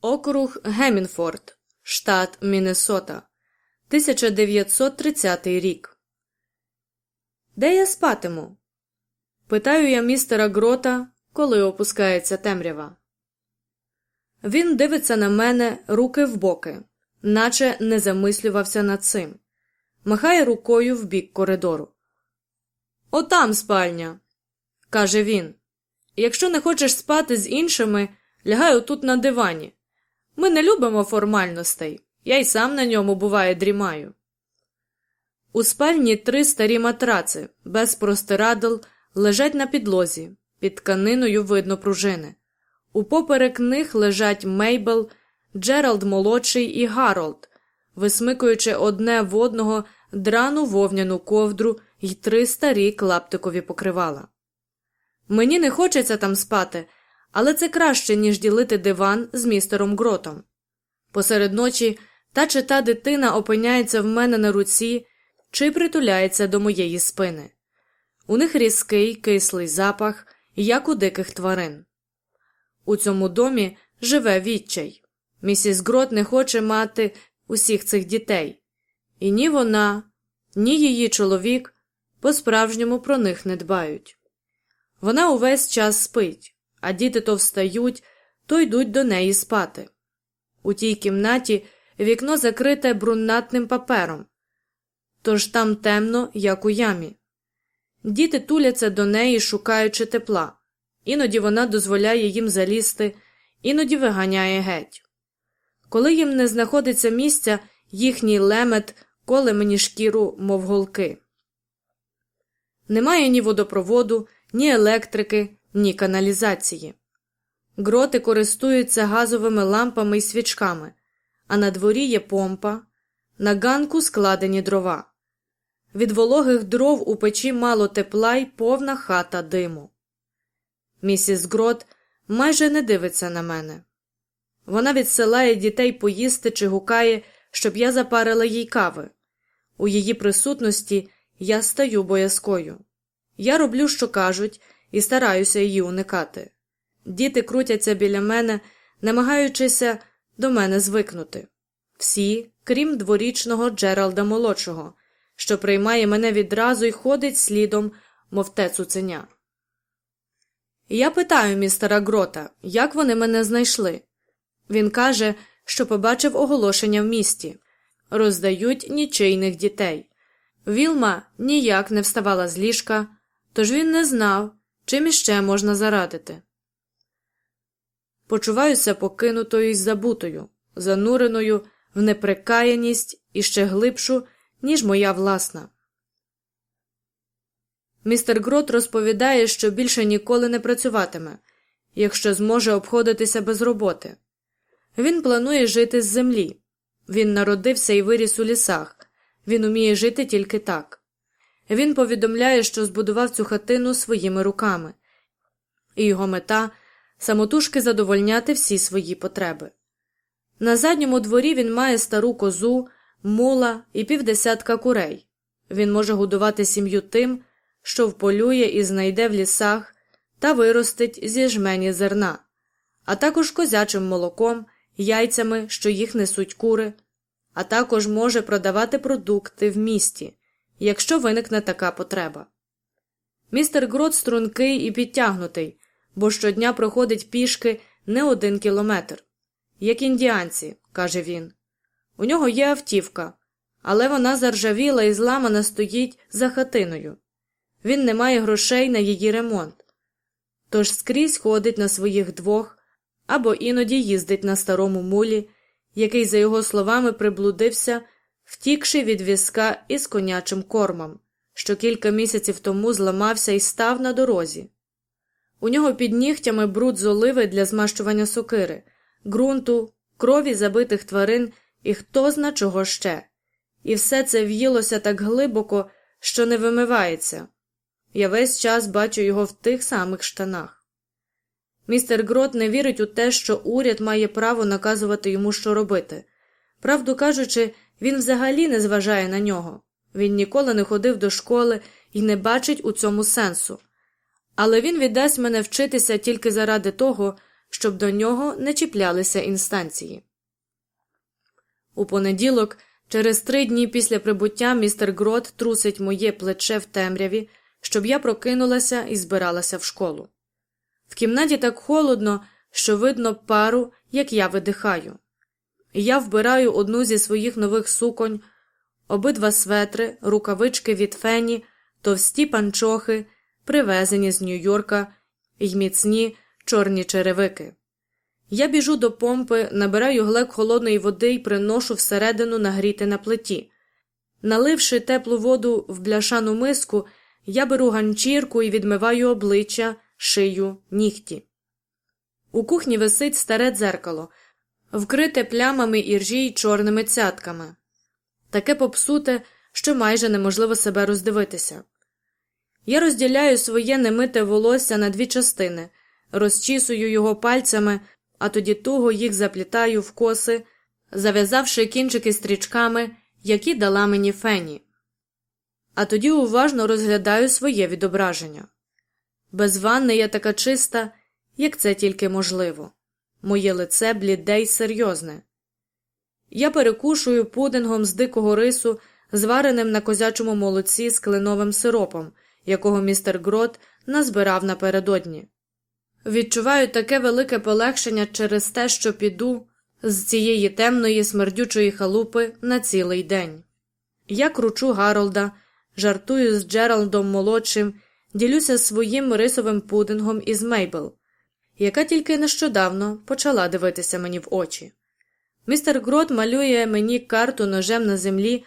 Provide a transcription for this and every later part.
Округ Гемінфорд, штат Міннесота, 1930 рік. Де я спатиму? Питаю я містера Грота, коли опускається темрява. Він дивиться на мене руки в боки, наче не замислювався над цим. Махає рукою в бік коридору. Отам спальня, каже він. Якщо не хочеш спати з іншими, лягай отут на дивані. Ми не любимо формальностей, я й сам на ньому буває дрімаю. У спальні три старі матраци, без простирадл, лежать на підлозі, під тканиною видно пружини. Упоперек них лежать Мейбл, Джеральд молодший і Гаролд, висмикуючи одне в одного драну вовняну ковдру й три старі клаптикові покривала. Мені не хочеться там спати, але це краще, ніж ділити диван з містером Гротом. Посеред ночі та чи та дитина опиняється в мене на руці чи притуляється до моєї спини. У них різкий кислий запах, як у диких тварин. У цьому домі живе відчай. Місіс Грот не хоче мати усіх цих дітей, і ні вона, ні її чоловік по справжньому про них не дбають. Вона увесь час спить, а діти то встають, то йдуть до неї спати. У тій кімнаті вікно закрите брунатним папером, тож там темно, як у ямі. Діти туляться до неї, шукаючи тепла, іноді вона дозволяє їм залізти, іноді виганяє геть. Коли їм не знаходиться місця, їхній лемет коле мені шкіру, мов голки. Немає ні водопроводу, ні електрики, ні каналізації. Гроти користуються газовими лампами і свічками, а на дворі є помпа, на ганку складені дрова. Від вологих дров у печі мало тепла й повна хата диму. Місіс Грот майже не дивиться на мене. Вона відсилає дітей поїсти чи гукає, щоб я запарила їй кави. У її присутності я стаю боязкою. Я роблю, що кажуть, і стараюся її уникати. Діти крутяться біля мене, намагаючися до мене звикнути. Всі, крім дворічного Джералда молодшого, що приймає мене відразу і ходить слідом, мов те цуценя. Я питаю містера Грота, як вони мене знайшли. Він каже, що побачив оголошення в місті роздають нічийних дітей. Вілма ніяк не вставала з ліжка, тож він не знав, чим іще можна зарадити. Почуваюся покинутою і забутою, зануреною в неприкаяність і ще глибшу, ніж моя власна. Містер Грот розповідає, що більше ніколи не працюватиме, якщо зможе обходитися без роботи. Він планує жити з землі. Він народився і виріс у лісах. Він уміє жити тільки так. Він повідомляє, що збудував цю хатину своїми руками, і його мета самотужки задовольняти всі свої потреби. На задньому дворі він має стару козу, мула і півдесятка курей. Він може годувати сім'ю тим, що вполює і знайде в лісах та виростить зі жмені зерна, а також козячим молоком, яйцями, що їх несуть кури, а також може продавати продукти в місті, якщо виникне така потреба. Містер Грот стрункий і підтягнутий, бо щодня проходить пішки не один кілометр. Як індіанці, каже він. У нього є автівка, але вона заржавіла і зламана стоїть за хатиною. Він не має грошей на її ремонт. Тож скрізь ходить на своїх двох або іноді їздить на старому мулі, який, за його словами, приблудився, втікши від візка із конячим кормом, що кілька місяців тому зламався і став на дорозі. У нього під нігтями бруд з оливи для змащування сокири, ґрунту, крові забитих тварин і хто зна чого ще. І все це в'їлося так глибоко, що не вимивається. Я весь час бачу його в тих самих штанах. Містер Грот не вірить у те, що уряд має право наказувати йому, що робити. Правду кажучи, він взагалі не зважає на нього. Він ніколи не ходив до школи і не бачить у цьому сенсу. Але він віддасть мене вчитися тільки заради того, щоб до нього не чіплялися інстанції. У понеділок, через три дні після прибуття, містер Грот трусить моє плече в темряві, щоб я прокинулася і збиралася в школу. В кімнаті так холодно, що видно пару, як я видихаю. Я вбираю одну зі своїх нових суконь, обидва светри, рукавички від фені, товсті панчохи, привезені з Нью-Йорка й міцні чорні черевики. Я біжу до помпи, набираю глек холодної води і приношу всередину нагріти на плиті. Наливши теплу воду в бляшану миску, я беру ганчірку і відмиваю обличчя, шию, нігті. У кухні висить старе дзеркало, вкрите плямами іржі й чорними цятками, таке попсуте, що майже неможливо себе роздивитися. Я розділяю своє немите волосся на дві частини, розчісую його пальцями, а тоді туго їх заплітаю в коси, зав'язавши кінчики стрічками, які дала мені фені. А тоді уважно розглядаю своє відображення. Без ванни я така чиста, як це тільки можливо. Моє лице бліде й серйозне. Я перекушую пудингом з дикого рису, звареним на козячому молоці з кленовим сиропом, якого містер Грот назбирав напередодні. Відчуваю таке велике полегшення через те, що піду з цієї темної смердючої халупи на цілий день. Я кручу Гаролда, жартую з Джералдом молодшим, ділюся своїм рисовим пудингом із Мейбл, яка тільки нещодавно почала дивитися мені в очі. Містер Грот малює мені карту ножем на землі.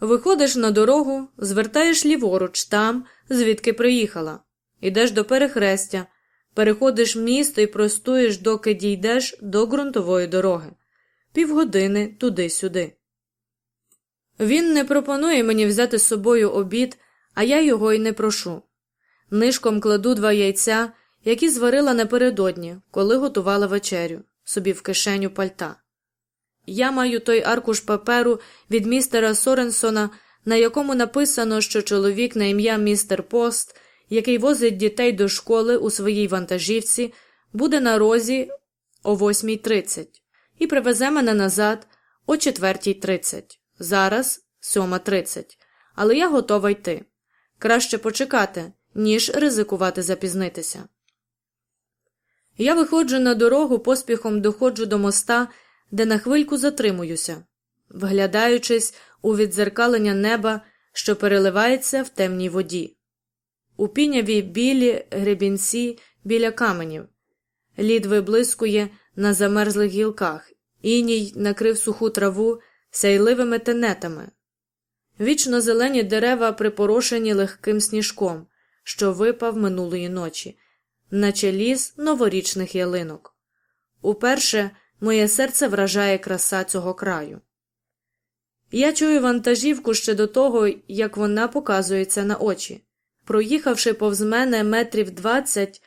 Виходиш на дорогу, звертаєш ліворуч там, звідки приїхала, ідеш до перехрестя, переходиш місто і простуєш, доки дійдеш до ґрунтової дороги, півгодини туди-сюди. Він не пропонує мені взяти з собою обід, а я його й не прошу. Нишком кладу два яйця, які зварила напередодні, коли готувала вечерю, собі в кишеню пальта. Я маю той аркуш паперу від містера Соренсона, на якому написано, що чоловік на ім'я містер Пост, який возить дітей до школи у своїй вантажівці, буде на розі о 8.30 і привезе мене назад о 4.30. Зараз 7.30. Але я готова йти. Краще почекати, ніж ризикувати запізнитися. Я виходжу на дорогу, поспіхом доходжу до моста де на хвильку затримуюся, вглядаючись у відзеркалення неба, що переливається в темній воді, у піняві білі гребінці біля каменів, лід виблискує на замерзлих гілках, іній накрив суху траву сяйливими тенетами. Вічно зелені дерева припорошені легким сніжком, що випав минулої ночі, наче ліс новорічних ялинок. Уперше Моє серце вражає краса цього краю. Я чую вантажівку ще до того, як вона показується на очі. Проїхавши повз мене метрів двадцять,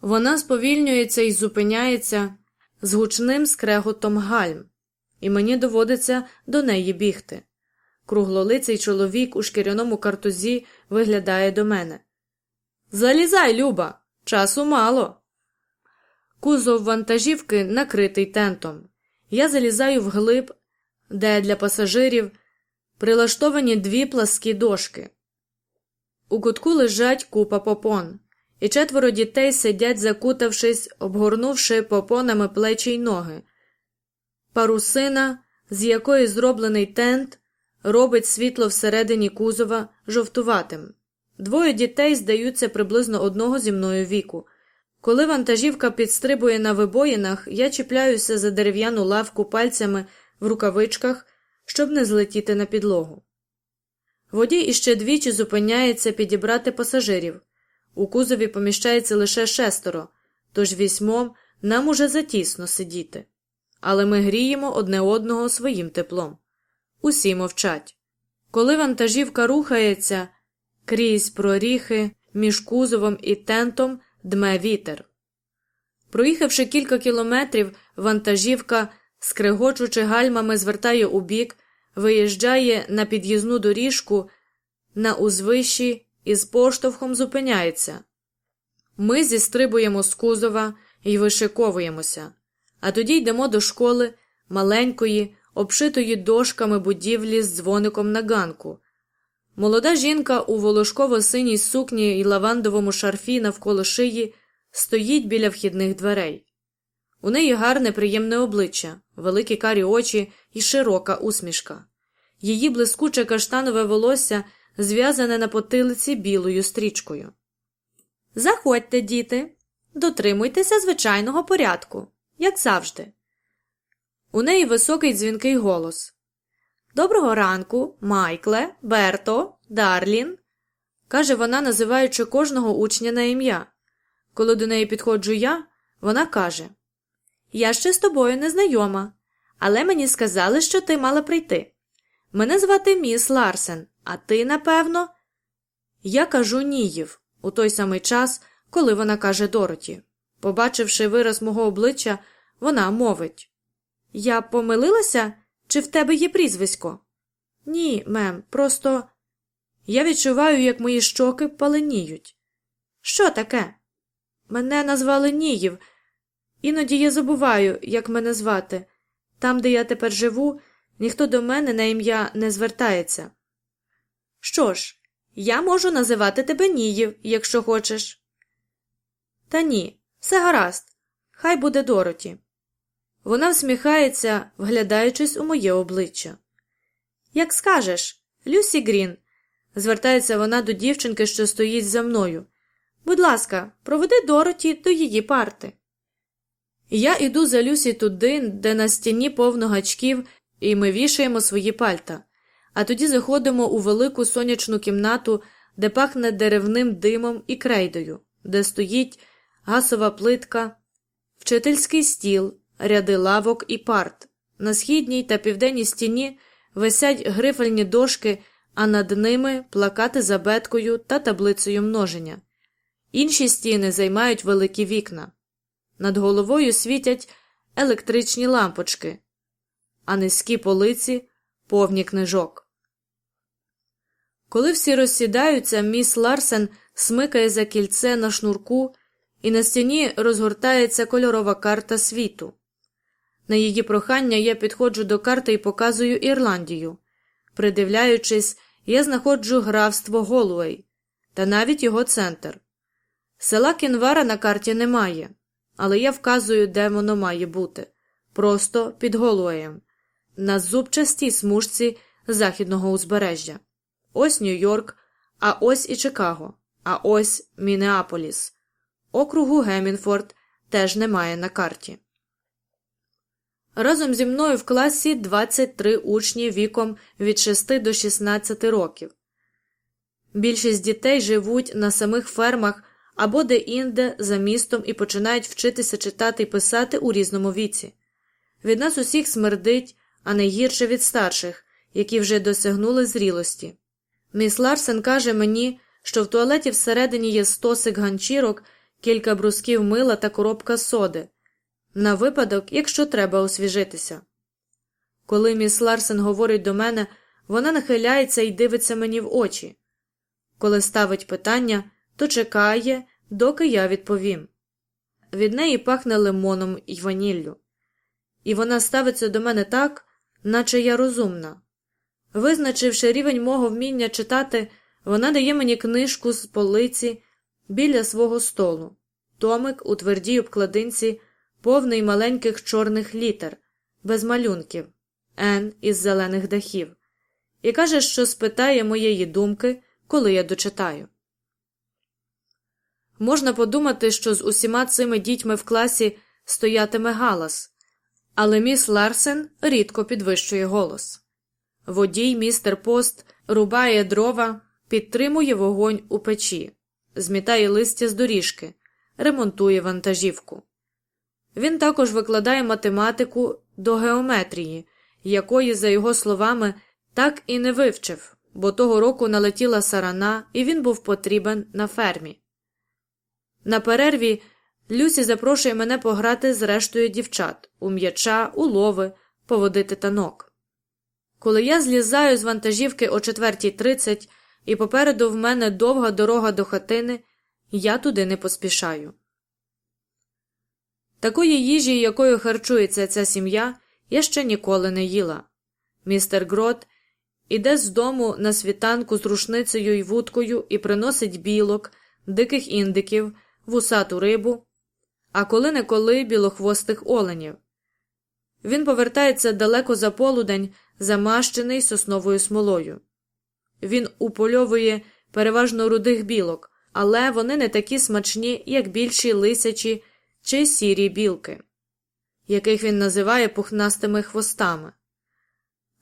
вона сповільнюється і зупиняється з гучним скреготом гальм, і мені доводиться до неї бігти. Круглолиций чоловік у шкіряному картузі виглядає до мене. Залізай, Люба, часу мало. Кузов вантажівки накритий тентом. Я залізаю вглиб, де для пасажирів прилаштовані дві пласкі дошки. У кутку лежать купа попон, і четверо дітей сидять, закутавшись, обгорнувши попонами плечі й ноги. Парусина, з якої зроблений тент, робить світло всередині кузова жовтуватим. Двоє дітей здаються приблизно одного зі мною віку. Коли вантажівка підстрибує на вибоїнах, я чіпляюся за дерев'яну лавку пальцями в рукавичках, щоб не злетіти на підлогу. Водій іще двічі зупиняється підібрати пасажирів. У кузові поміщається лише шестеро, тож вісьмом нам уже затісно сидіти. Але ми гріємо одне одного своїм теплом. Усі мовчать. Коли вантажівка рухається крізь проріхи між кузовом і тентом дме вітер. Проїхавши кілька кілометрів, вантажівка, скрегочучи гальмами, звертає у бік, виїжджає на під'їзну доріжку, на узвищі і з поштовхом зупиняється. Ми зістрибуємо з кузова, і вишиковуємося, а тоді йдемо до школи маленької, обшитої дошками будівлі з дзвоником на ганку. Молода жінка у волошково-синій сукні і лавандовому шарфі навколо шиї стоїть біля вхідних дверей. У неї гарне приємне обличчя, великі карі очі і широка усмішка. Її блискуче каштанове волосся зв'язане на потилиці білою стрічкою. Заходьте, діти, дотримуйтеся звичайного порядку, як завжди. У неї високий дзвінкий голос. Доброго ранку, Майкле, Берто, Дарлін, каже вона, називаючи кожного учня на ім'я. Коли до неї підходжу я, вона каже Я ще з тобою не знайома, але мені сказали, що ти мала прийти. Мене звати міс Ларсен, а ти, напевно. Я кажу Ніїв у той самий час, коли вона каже Дороті. Побачивши вираз мого обличчя, вона мовить Я помилилася, чи в тебе є прізвисько? Ні, мем, просто я відчуваю, як мої щоки паленіють. Що таке? Мене назвали Ніїв. Іноді я забуваю, як мене звати. Там, де я тепер живу, ніхто до мене на ім'я не звертається. Що ж, я можу називати тебе Ніїв, якщо хочеш. Та ні, все гаразд, хай буде Дороті. Вона всміхається, вглядаючись у моє обличчя. Як скажеш, Люсі Грін, звертається вона до дівчинки, що стоїть за мною. Будь ласка, проведи Дороті до її парти. Я іду за Люсі туди, де на стіні повно гачків, і ми вішаємо свої пальта, а тоді заходимо у велику сонячну кімнату, де пахне деревним димом і крейдою, де стоїть гасова плитка, вчительський стіл, ряди лавок і парт. На східній та південній стіні висять грифельні дошки, а над ними плакати з абеткою та таблицею множення. Інші стіни займають великі вікна. Над головою світять електричні лампочки, а низькі полиці повні книжок. Коли всі розсідаються, міс Ларсен смикає за кільце на шнурку, і на стіні розгортається кольорова карта світу. На її прохання я підходжу до карти і показую Ірландію. Придивляючись, я знаходжу графство Голуей та навіть його центр. Села Кінвара на карті немає, але я вказую, де воно має бути просто під Голуеєм, на зубчастій смужці західного узбережжя. Ось Нью-Йорк, а ось і Чикаго, а ось Мінеаполіс. Округу Гемінфорд теж немає на карті. Разом зі мною в класі 23 учні віком від 6 до 16 років. Більшість дітей живуть на самих фермах або де-інде за містом і починають вчитися читати і писати у різному віці. Від нас усіх смердить, а найгірше від старших, які вже досягнули зрілості. Міс Ларсен каже мені, що в туалеті всередині є стосик ганчірок, кілька брусків мила та коробка соди на випадок, якщо треба освіжитися. Коли міс Ларсен говорить до мене, вона нахиляється і дивиться мені в очі. Коли ставить питання, то чекає, доки я відповім. Від неї пахне лимоном і ваніллю. І вона ставиться до мене так, наче я розумна. Визначивши рівень мого вміння читати, вона дає мені книжку з полиці біля свого столу, томик у твердій обкладинці повний маленьких чорних літер, без малюнків, Н із зелених дахів, і каже, що спитає моєї думки, коли я дочитаю. Можна подумати, що з усіма цими дітьми в класі стоятиме галас, але міс Ларсен рідко підвищує голос. Водій містер Пост рубає дрова, підтримує вогонь у печі, змітає листя з доріжки, ремонтує вантажівку. Він також викладає математику до геометрії, якої, за його словами, так і не вивчив, бо того року налетіла сарана, і він був потрібен на фермі. На перерві Люсі запрошує мене пограти з рештою дівчат у м'яча, у лови, поводити танок. Коли я злізаю з вантажівки о 4.30 і попереду в мене довга дорога до хатини, я туди не поспішаю. Такої їжі, якою харчується ця сім'я, я ще ніколи не їла. Містер Грот іде з дому на світанку з рушницею й вудкою і приносить білок, диких індиків, вусату рибу, а коли неколи білохвостих оленів. Він повертається далеко за полудень, замащений сосновою смолою. Він упольовує переважно рудих білок, але вони не такі смачні, як більші лисячі чи сірі білки, яких він називає пухнастими хвостами.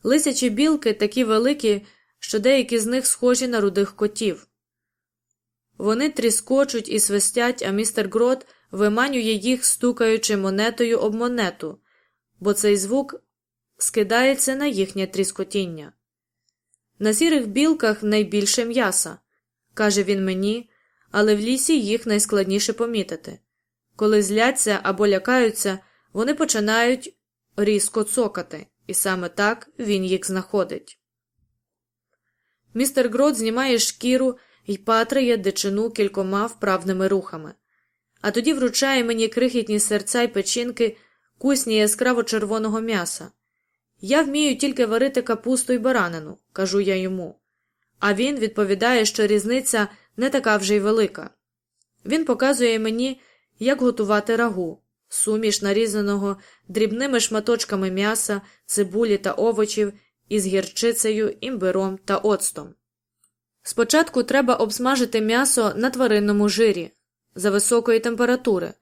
Лисячі білки такі великі, що деякі з них схожі на рудих котів. Вони тріскочуть і свистять, а містер Грот виманює їх, стукаючи монетою об монету, бо цей звук скидається на їхнє тріскотіння. На сірих білках найбільше м'яса, каже він мені, але в лісі їх найскладніше помітити. Коли зляться або лякаються, вони починають різко цокати, і саме так він їх знаходить. Містер Грот знімає шкіру і патрає дичину кількома вправними рухами, а тоді вручає мені крихітні серця й печінки кусні яскраво червоного м'яса. Я вмію тільки варити капусту й баранину, кажу я йому. А він відповідає, що різниця не така вже й велика. Він показує мені, як готувати рагу, суміш нарізаного дрібними шматочками м'яса, цибулі та овочів із гірчицею, імбиром та оцтом. Спочатку треба обсмажити м'ясо на тваринному жирі за високої температури,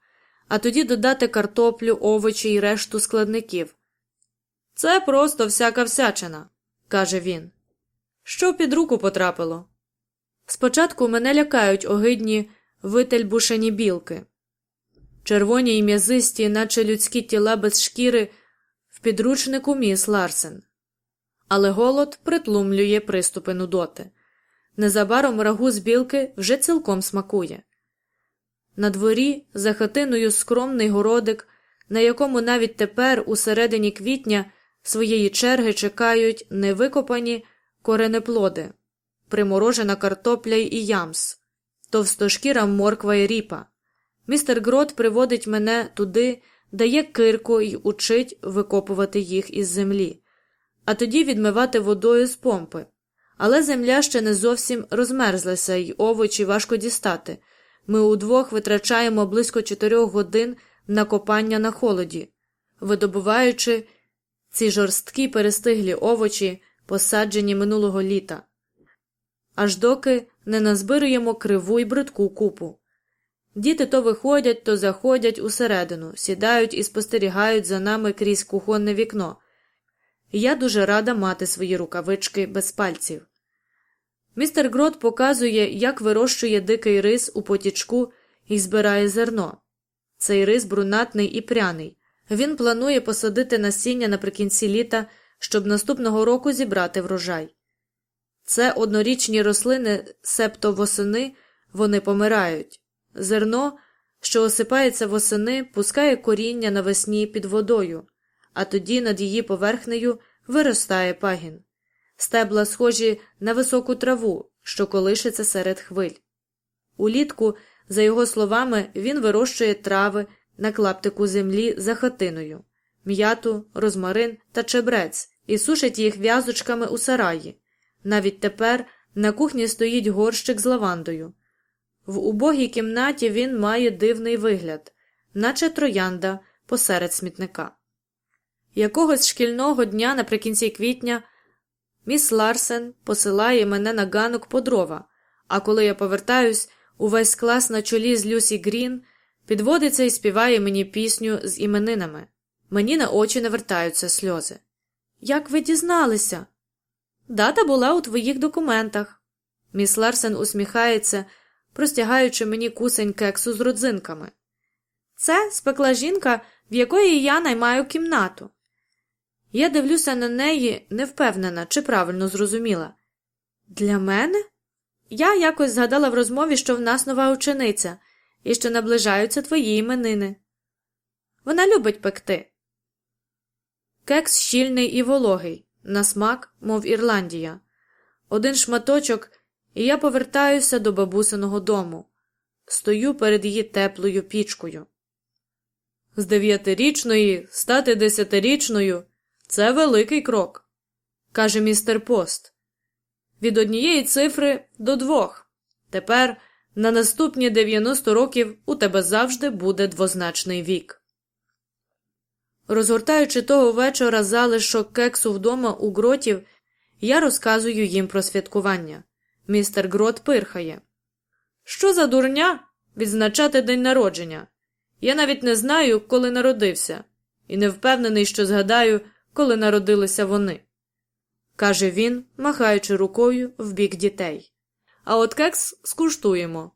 а тоді додати картоплю, овочі й решту складників. Це просто всяка всячина, каже він. Що під руку потрапило? Спочатку мене лякають огидні вительбушені білки, червоні й м'язисті, наче людські тіла без шкіри, в підручнику міс Ларсен. Але голод притлумлює приступи нудоти. Незабаром рагу з білки вже цілком смакує. На дворі за хатиною скромний городик, на якому навіть тепер, у середині квітня, своєї черги чекають невикопані коренеплоди, приморожена картопля і ямс, товстошкіра морква і ріпа. Містер Грот приводить мене туди, дає кирку і учить викопувати їх із землі, а тоді відмивати водою з помпи. Але земля ще не зовсім розмерзлася, і овочі важко дістати. Ми удвох витрачаємо близько чотирьох годин на копання на холоді, видобуваючи ці жорсткі перестиглі овочі, посаджені минулого літа, аж доки не назбируємо криву й бридку купу. Діти то виходять, то заходять усередину, сідають і спостерігають за нами крізь кухонне вікно. Я дуже рада мати свої рукавички без пальців. Містер Грот показує, як вирощує дикий рис у потічку і збирає зерно. Цей рис брунатний і пряний. Він планує посадити насіння наприкінці літа, щоб наступного року зібрати врожай. Це однорічні рослини, септо восени, вони помирають. Зерно, що осипається восени, пускає коріння навесні під водою, а тоді над її поверхнею виростає пагін. Стебла схожі на високу траву, що колишиться серед хвиль. Улітку, за його словами, він вирощує трави на клаптику землі за хатиною, м'яту, розмарин та чебрець і сушить їх в'язочками у сараї. Навіть тепер на кухні стоїть горщик з лавандою. В убогій кімнаті він має дивний вигляд, наче троянда посеред смітника. Якогось шкільного дня наприкінці квітня міс Ларсен посилає мене на ганок по дрова, а коли я повертаюсь, увесь клас на чолі з Люсі Грін підводиться і співає мені пісню з іменинами. Мені на очі навертаються сльози. Як ви дізналися? Дата була у твоїх документах. Міс Ларсен усміхається, простягаючи мені кусень кексу з родзинками. Це спекла жінка, в якої я наймаю кімнату. Я дивлюся на неї, не впевнена, чи правильно зрозуміла. Для мене? Я якось згадала в розмові, що в нас нова учениця, і що наближаються твої іменини. Вона любить пекти. Кекс щільний і вологий, на смак, мов Ірландія. Один шматочок, і я повертаюся до бабусиного дому. Стою перед її теплою пічкою. З дев'ятирічної стати десятирічною це великий крок, каже містер Пост. Від однієї цифри до двох. Тепер на наступні 90 років у тебе завжди буде двозначний вік. Розгортаючи того вечора залишок кексу вдома у гротів, я розказую їм про святкування. Містер Грот пирхає. Що за дурня відзначати день народження? Я навіть не знаю, коли народився, і не впевнений, що згадаю, коли народилися вони, каже він, махаючи рукою в бік дітей. А от кекс скуштуємо.